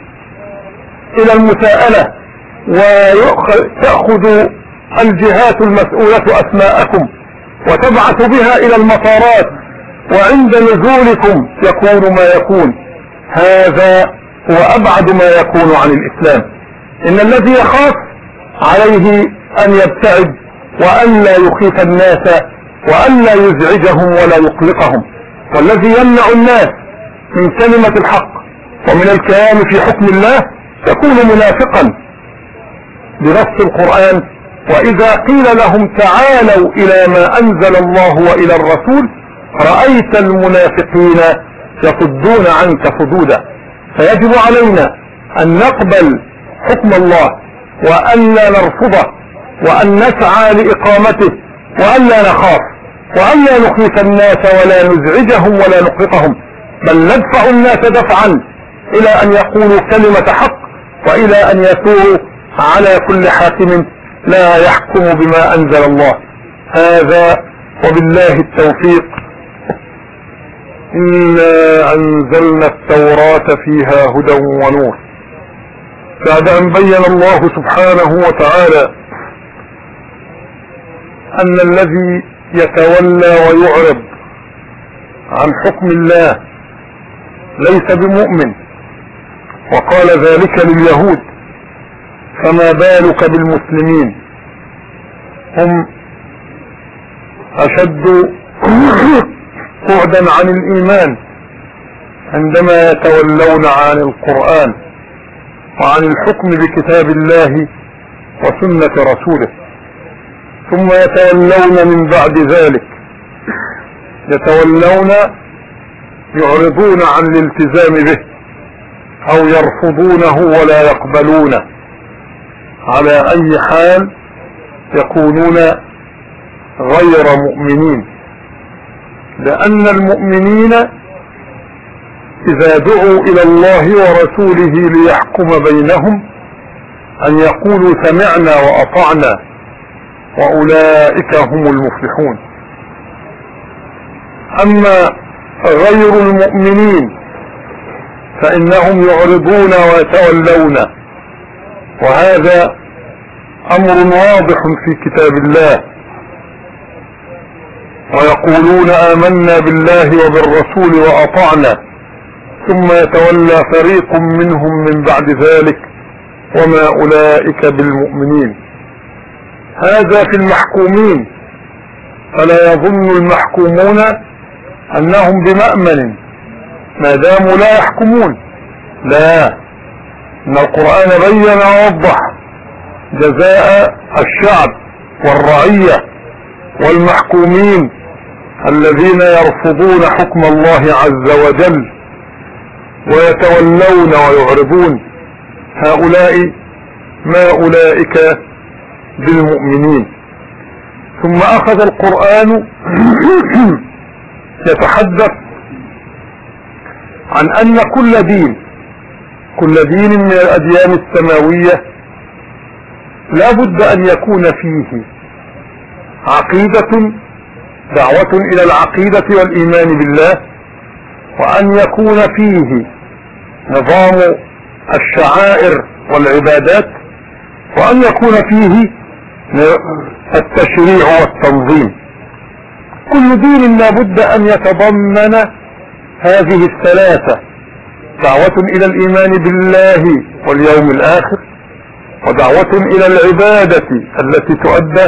إلى المساءلة وتأخذ الجهات المسؤولة أسماءكم وتبعث بها إلى المطارات وعند نزولكم يكون ما يكون. هذا هو أبعد ما يكون عن الإسلام. إن الذي يخاف عليه أن يبتعد وأن لا يخيف الناس وأن لا يزعجهم ولا يقلقهم. والذي يمنع الناس من كلمة الحق ومن الكلام في حكم الله يكون منافقا بنص القرآن. وإذا قيل لهم تعالوا إلى ما أنزل الله وإلى الرسول رأيت المنافقين يصدون عنك صدودا. فيجب علينا أن نقبل حكم الله وأن لا نرفضه وأن نسعى لإقامته وأن لا نخاف وأن لا نخيف الناس ولا نزعجهم ولا نقلقهم بل ندفع الناس دفعا إلى أن يقولوا كلمة حق وإلى أن يثوروا على كل حاكم لا يحكم بما أنزل الله. هذا وبالله التوفيق. إنا أنزلنا التوراة فيها هدى ونور. بعد أن بين الله سبحانه وتعالى أن الذي يتولى ويعرض عن حكم الله ليس بمؤمن وقال ذلك لليهود فما بالك بالمسلمين؟ هم أشد بعدا عن الإيمان عندما يتولون عن القرآن وعن الحكم بكتاب الله وسنة رسوله ثم يتولون من بعد ذلك يتولون يعرضون عن الالتزام به أو يرفضونه ولا يقبلونه على أي حال يكونون غير مؤمنين. لأن المؤمنين إذا دعوا إلى الله ورسوله ليحكم بينهم أن يقولوا سمعنا وأطعنا وأولئك هم المفلحون. أما غير المؤمنين فإنهم يعرضون ويتولون. وهذا أمر واضح في كتاب الله. ويقولون آمنا بالله وبالرسول وأطعنا ثم يتولى فريق منهم من بعد ذلك وما أولئك بالمؤمنين. هذا في المحكومين فلا يظن المحكومون أنهم بمأمن. ما داموا لا يحكمون. لا إن القرآن بين ووضح جزاء الشعب والرعية والمحكومين. الذين يرفضون حكم الله عز وجل ويتولون ويعرضون هؤلاء ما أولئك بالمؤمنين. ثم أخذ القرآن يتحدث عن أن كل دين كل دين من الأديان السماوية لا بد أن يكون فيه عقيدة دعوة إلى العقيدة والإيمان بالله وأن يكون فيه نظام الشعائر والعبادات وأن يكون فيه التشريع والتنظيم. كل دين لابد أن يتضمن هذه الثلاثة دعوة إلى الإيمان بالله واليوم الآخر ودعوة إلى العبادة التي تؤدى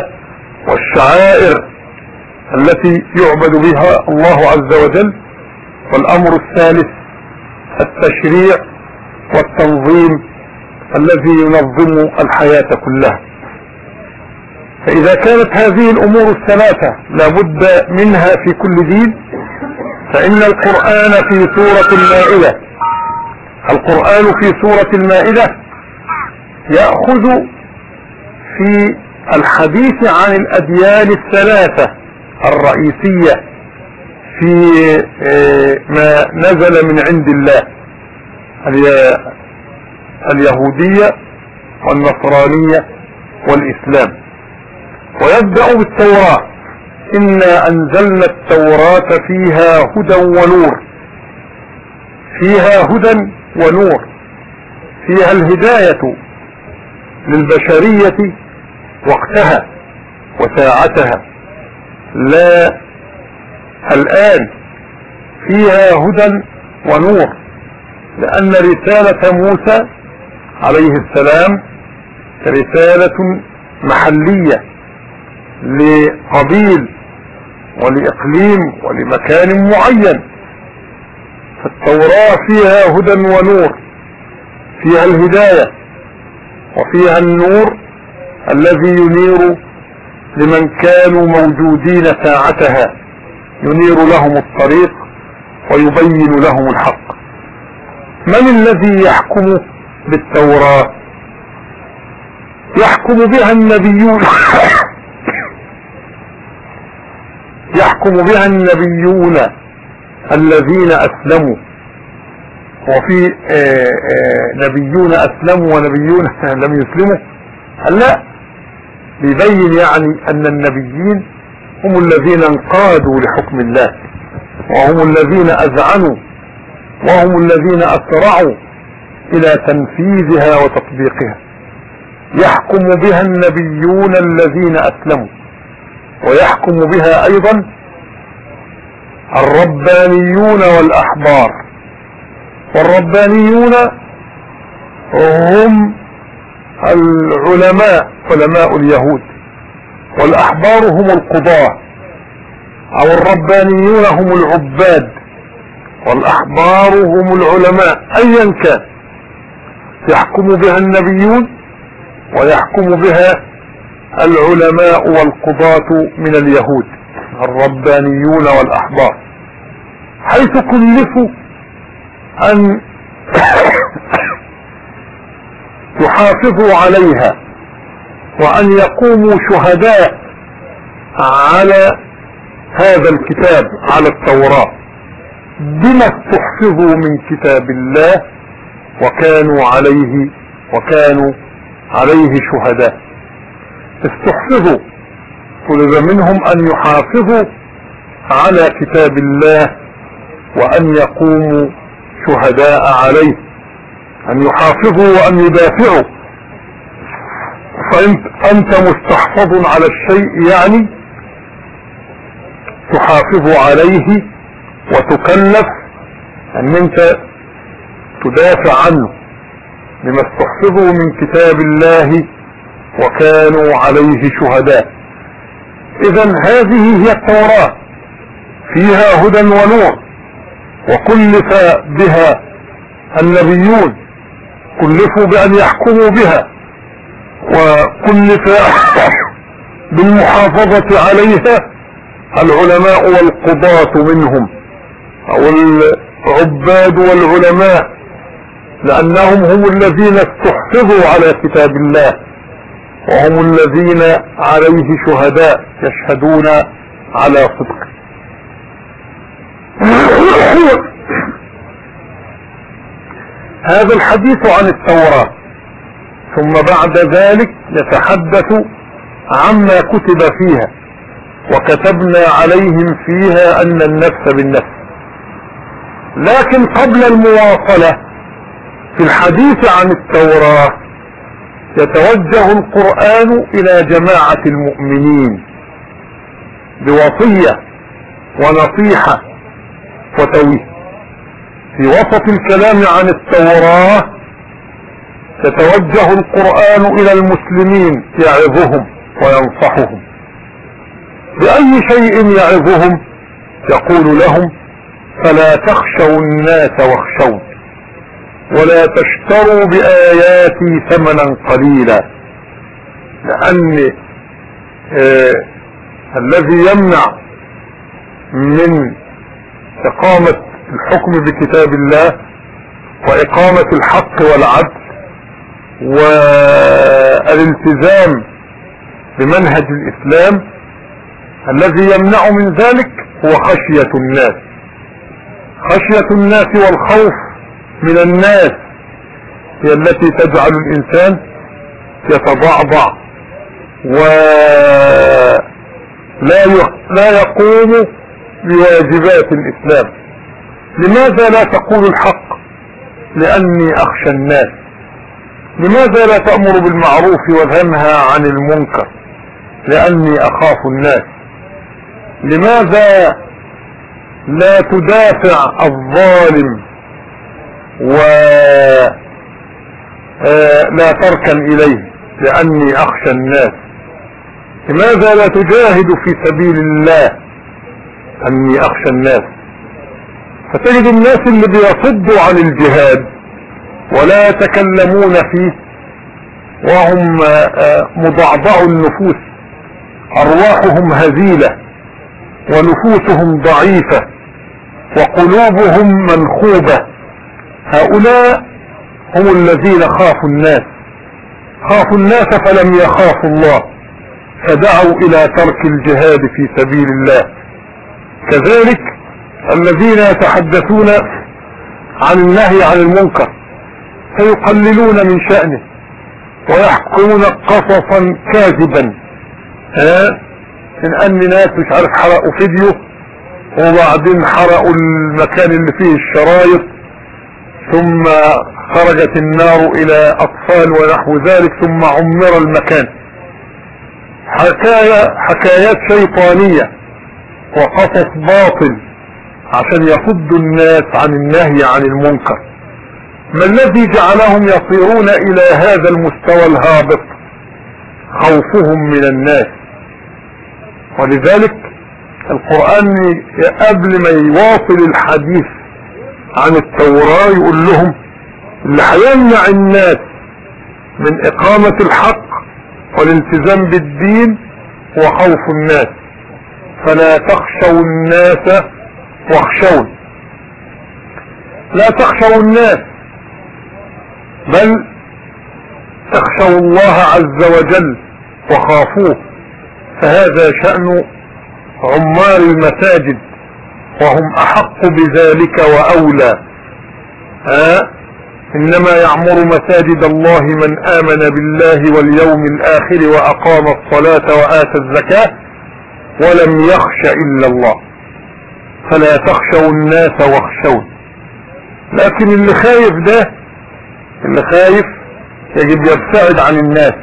والشعائر التي يعبد بها الله عز وجل والأمر الثالث التشريع والتنظيم الذي ينظم الحياة كلها. فإذا كانت هذه الأمور الثلاثة لابد منها في كل دين فإن القرآن في سورة المائدة القرآن في سورة المائدة يأخذ في الحديث عن الأديان الثلاثة الرئيسية في آه، ما نزل من عند الله اليهودية والنصرانية والإسلام. ويبدأ بالتوراة. إنا أنزلنا التوراة فيها هدى ونور. فيها هدى ونور. فيها الهداية للبشرية وقتها وساعتها. لا الآن فيها هدى ونور لأن رسالة موسى عليه السلام رسالة محلية لقبيل ولإقليم ولمكان معين. فالتوراة فيها هدى ونور فيها الهداية وفيها النور الذي ينير لمن كانوا موجودين ساعتها ينير لهم الطريق ويبين لهم الحق. من الذي يحكم بالتوراة؟ يحكم بها النبيون. يحكم بها النبيون الذين أسلموا. وفي آه، آه، نبيون أسلموا ونبيون لم يسلموا؟ لا. بيبين يعني أن النبيين هم الذين انقادوا لحكم الله وهم الذين أذعنوا وهم الذين أسرعوا إلى تنفيذها وتطبيقها. يحكم بها النبيون الذين أسلموا ويحكم بها أيضا الربانيون والأحبار. والربانيون هم العلماء علماء اليهود. والأحبار هم القضاة أو الربانيون هم العباد. والأحبار هم العلماء ايا كان. يحكم بها النبيون ويحكم بها العلماء والقضاة من اليهود الربانيون والأحبار. حيث كلفوا أن يحافظوا عليها وأن يقوموا شهداء على هذا الكتاب على التوراة. بما استحفظوا من كتاب الله وكانوا عليه وكانوا عليه شهداء. استحفظوا. طلب منهم أن يحافظوا على كتاب الله وأن يقوموا شهداء عليه. أن يحافظوا وأن يدافعوا. فانت مستحفظ على الشيء يعني تحافظ عليه وتكلف أن أنت تدافع عنه لما استحفظوا من كتاب الله وكانوا عليه شهداء. اذا هذه هي التوراة. فيها هدى ونور. وكلف بها النبيون. كلفوا بأن يحكموا بها وكلف بالمحافظة عليها العلماء والقضاة منهم أو العباد والعلماء لأنهم هم الذين استحفظوا على كتاب الله وهم الذين عليه شهداء يشهدون على صدق. هذا الحديث عن التوراة. ثم بعد ذلك يتحدث عما كتب فيها وكتبنا عليهم فيها أن النفس بالنفس. لكن قبل المواصلة في الحديث عن التوراة يتوجه القرآن إلى جماعة المؤمنين بوصية ونصيحة وتوجيه في وسط الكلام عن التوراة يتوجه القرآن إلى المسلمين يعظهم وينصحهم. بأي شيء يعظهم؟ يقول لهم فلا تخشوا الناس واخشون ولا تشتروا بآياتي ثمنا قليلا لأن آه الذي يمنع من إقامة الحكم بكتاب الله وإقامة الحق والعدل والالتزام بمنهج الإسلام الذي يمنع من ذلك هو خشية الناس. خشية الناس والخوف من الناس هي التي تجعل الإنسان يتضعضع ولا لا يقوم بواجبات الإسلام. لماذا لا تقول الحق لأني أخشى الناس؟ لماذا لا تأمر بالمعروف وتنهى عن المنكر لأني أخاف الناس؟ لماذا لا تدافع الظالم ولا آه، تركن إليه لأني أخشى الناس؟ لماذا لا تجاهد في سبيل الله أني أخشى الناس؟ فتجد الناس اللي بيصدوا عن الجهاد ولا يتكلمون فيه وهم آه، آه، مضعضع النفوس. أرواحهم هزيلة ونفوسهم ضعيفة وقلوبهم منخوبة. هؤلاء هم الذين خافوا الناس. خافوا الناس فلم يخافوا الله فدعوا إلى ترك الجهاد في سبيل الله. كذلك الذين يتحدثون عن النهي عن المنكر فيقللون من شأنه ويحكمون قصصا كاذبا. ها؟ من أن ناس مش عارف حرقوا فيديو وبعدين حرقوا المكان اللي فيه الشرايط ثم خرجت النار إلى أطفال ونحو ذلك ثم عمر المكان. حكاية حكايات شيطانية وقصص باطل. عشان يصدوا الناس عن النهي عن المنكر. ما الذي جعلهم يصيرون إلى هذا المستوى الهابط؟ خوفهم من الناس. ولذلك القرآن قبل ما يواصل الحديث عن التوراة يقول لهم اللي هيمنع الناس من إقامة الحق والالتزام بالدين وخوف الناس. فلا تخشوا الناس واخشون. لا تخشوا الناس بل اخشوا الله عز وجل وخافوه. فهذا شأن عمار المساجد وهم أحق بذلك وأولى. ها؟ إنما يعمر مساجد الله من آمن بالله واليوم الآخر وأقام الصلاة وآتى الزكاة ولم يخش إلا الله. فلا تخشوا الناس واخشون. لكن اللي خايف ده اللي خايف يجب يبتعد عن الناس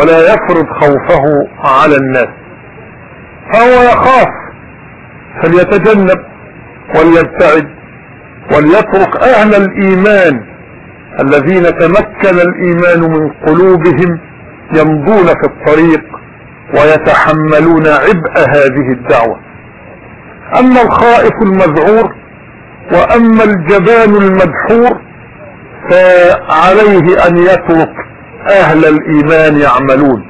ولا يفرض خوفه على الناس. فهو يخاف فليتجنب وليبتعد وليترك أهل الإيمان الذين تمكن الإيمان من قلوبهم يمضون في الطريق ويتحملون عبء هذه الدعوة. أما الخائف المذعور وأما الجبان المدحور فعليه أن يترك أهل الإيمان يعملون.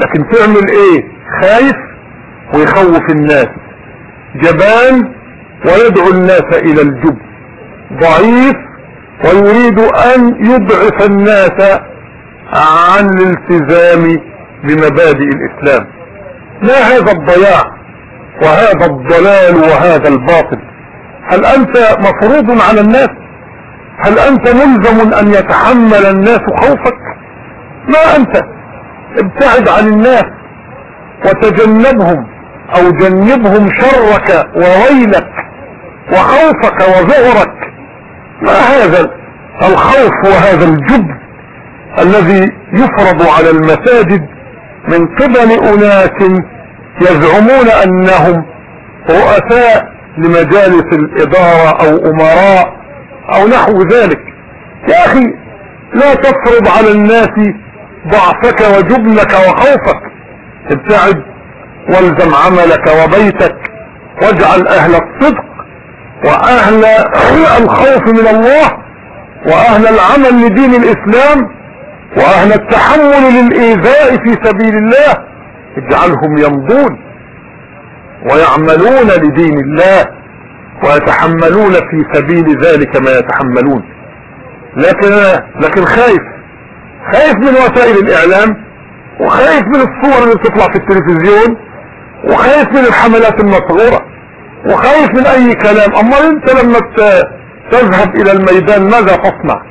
لكن تعمل إيه؟ خايف ويخوف الناس. جبان ويدعو الناس إلى الجب ضعيف ويريد أن يضعف الناس عن الالتزام بمبادئ الإسلام. ما هذا الضياع؟ وهذا الضلال وهذا الباطل. هل أنت مفروض على الناس؟ هل أنت ملزم أن يتحمل الناس خوفك؟ ما أنت. ابتعد عن الناس وتجنبهم أو جنبهم شرك وويلك وخوفك وذعرك ما هذا الخوف وهذا الجبن الذي يفرض على المساجد من قبل أناس يزعمون أنهم رؤساء لمجالس الإدارة أو أمراء أو نحو ذلك. يا أخي لا تفرض على الناس ضعفك وجبنك وخوفك. ابتعد والزم عملك وبيتك واجعل أهل الصدق وأهل الخوف من الله وأهل العمل لدين الإسلام وأهل التحمل للإيذاء في سبيل الله. اجعلهم يمضون ويعملون لدين الله ويتحملون في سبيل ذلك ما يتحملون. لكن لكن خايف خايف من وسائل الإعلام وخايف من الصور اللي بتطلع في التلفزيون وخايف من الحملات المصغورة وخايف من أي كلام. اما أنت لما تذهب إلى الميدان ماذا تصنع؟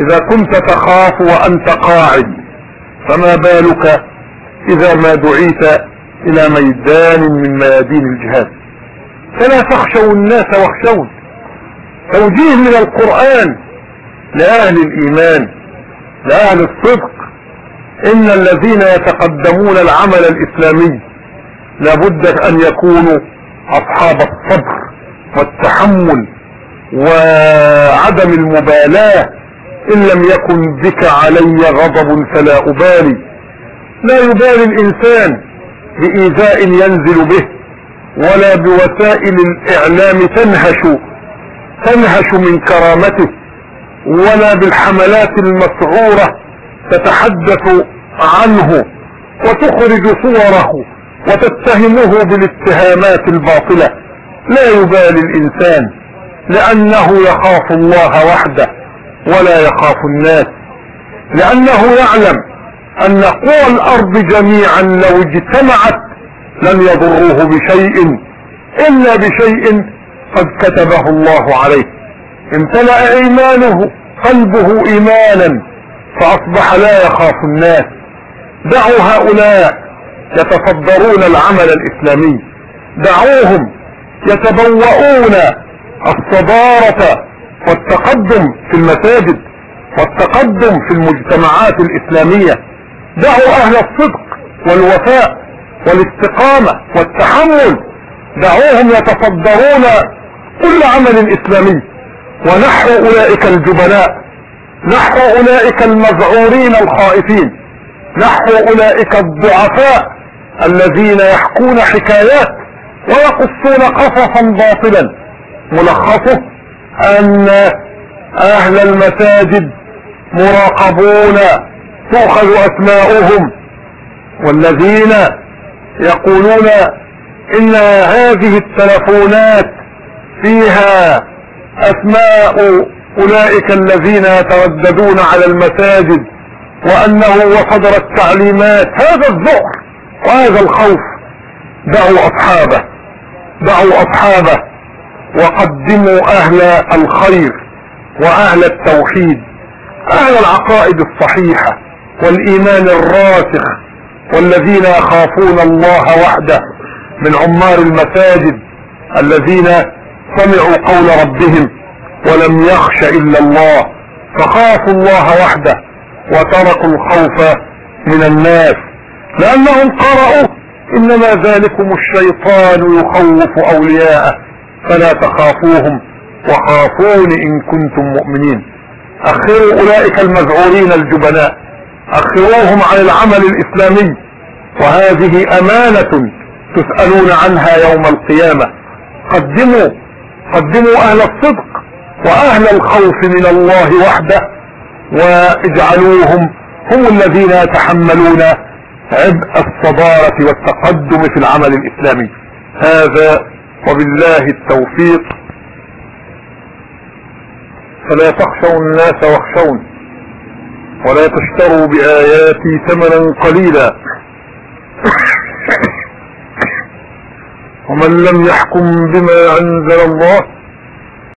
إذا كنت تخاف وأنت قاعد فما بالك إذا ما دعيت إلى ميدان من ميادين الجهاد. فلا تخشوا الناس واخشون. توجيه من القرآن لأهل الإيمان لأهل الصدق. إن الذين يتقدمون العمل الإسلامي لابد أن يكونوا أصحاب الصبر والتحمل وعدم المبالاة. إن لم يكن بك علي غضب فلا أبالي. لا يبالي الإنسان بإيذاء ينزل به ولا بوسائل الإعلام تنهش تنهش من كرامته ولا بالحملات المسعورة تتحدث عنه وتخرج صوره وتتهمه بالاتهامات الباطلة. لا يبالي الإنسان لأنه يخاف الله وحده ولا يخاف الناس لأنه يعلم أن قوى الأرض جميعا لو اجتمعت لن يضروه بشيء إلا بشيء قد كتبه الله عليه. امتلأ إيمانه قلبه ايمانا فأصبح لا يخاف الناس. دعوا هؤلاء يتصدرون العمل الإسلامي. دعوهم يتبوؤون الصدارة والتقدم في المساجد والتقدم في المجتمعات الإسلامية. دعوا أهل الصدق والوفاء والاستقامة والتحمل. دعوهم يتصدرون كل عمل إسلامي. ونحو أولئك الجبناء. نحو أولئك المذعورين الخائفين. نحو أولئك الضعفاء الذين يحكون حكايات ويقصون قصصا باطلا. ملخصه أن أهل المساجد مراقبون تؤخذ أسماؤهم والذين يقولون إن هذه التلفونات فيها أسماء أولئك الذين يترددون على المساجد وأنه وصدرت تعليمات هذا الذعر وهذا الخوف دعوا أصحابه دعوا أصحابه وقدموا أهل الخير وأهل التوحيد أهل العقائد الصحيحة. والإيمان الراسخ والذين يخافون الله وحده من عمار المساجد الذين سمعوا قول ربهم ولم يخش إلا الله فخافوا الله وحده وتركوا الخوف من الناس لأنهم قرأوا إنما ذلكم الشيطان يخوف أولياءه فلا تخافوهم وخافون إن كنتم مؤمنين اخروا أولئك المذعورين الجبناء اخروهم عن العمل الإسلامي. وهذه أمانة تسألون عنها يوم القيامة. قدموا قدموا أهل الصدق وأهل الخوف من الله وحده واجعلوهم هم الذين يتحملون عبء الصدارة والتقدم في العمل الإسلامي. هذا وبالله التوفيق. فلا تخشوا الناس واخشون ولا تشتروا بآياتي ثمنا قليلا. ومن لم يحكم بما أنزل الله